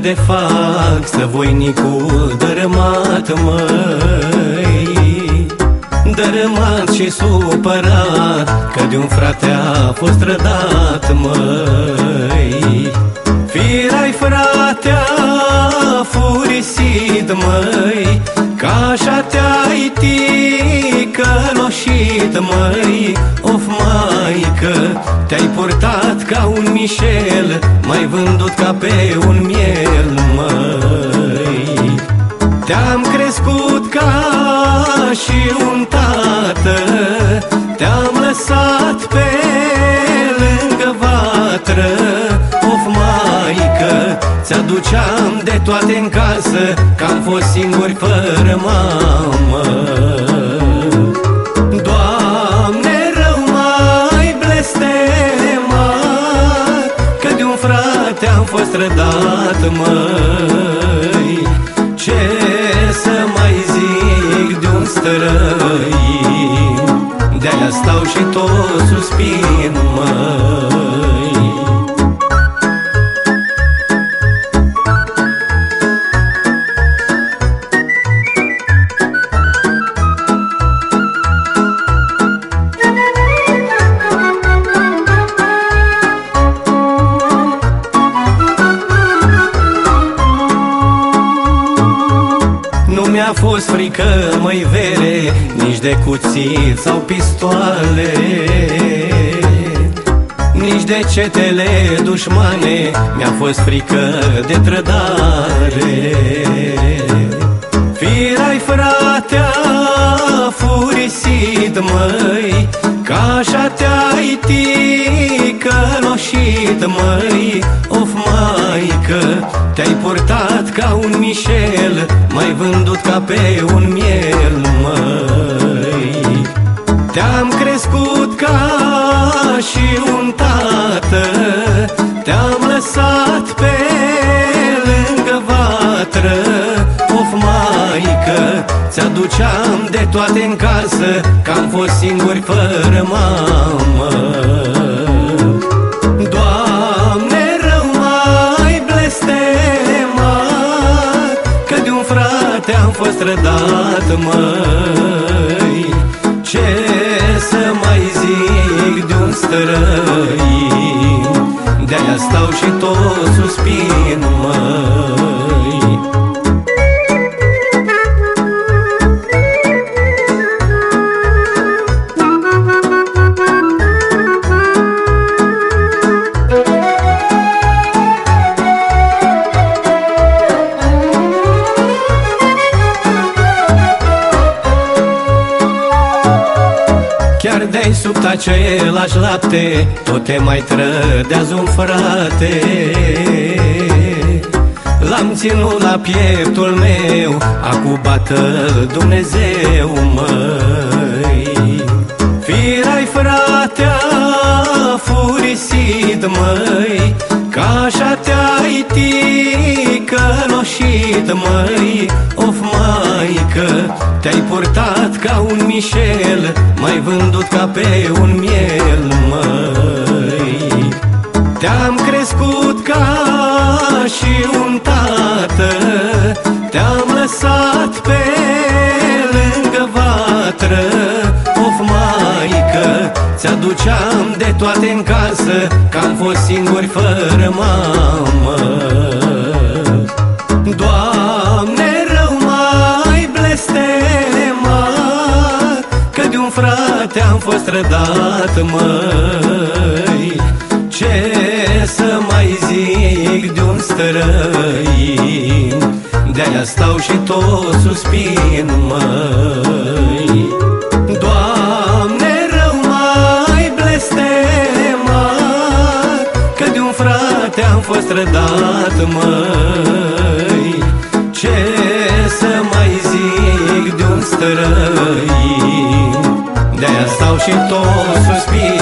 de fac să voinicul dărâmat, măi. Dărâmat și supărat Că de un frate a fost rădat, măi. Firai fratea furisit, măi Ca așa te-ai ticăloșit, măi. Of, maică, te-ai purtat ca un Michel Mai vândut ca pe un miel, măi. Te-am crescut ca și un tată Te-am lăsat pe lângă vatră. Of, maică, ți-aduceam de toate în casă Că am fost singuri fără mamă am fost rădat, măi mi-a fost frică, măi vere Nici de cuțit sau pistoale. Nici de cetele dușmane Mi-a fost frică de trădare. Firai fratea furisit, măi Ca așa te-ai ticăloșit, măi Of, maică, te-ai purtat ca un Michel Mai vândut ca pe un miel, măi. Te-am crescut ca și un tată Te-am lăsat pe lângă vatră Of, maică, ți-aduceam de toate în casă Că am fost singuri fără mamă fost rădat, măi. Ce să mai zic de un străin? De-aia stau și tot suspin, măi sub același lapte Tot te mai trădează un frate. L-am ținut la pieptul meu Acu bată Dumnezeu, măi. Firai fratea furisit, măi Ca așa te-ai ticăloșit, măi Of, maică, te-ai purtat ca un Michel Mai vândut ca pe un miel, măi. Te-am crescut ca și un tată Te-am lăsat pe lângă vatră Of, maică, ți-aduceam de toate în casă Că am fost singuri fără mamă frate am fost rădat, măi. Ce să mai zic de un străin? De-aia stau și tot suspin, măi. Doamne, rău mai blestemat Că de un frate am fost rădat, măi. Ce să mai zic de un străin? De-aia stau și tot suspin,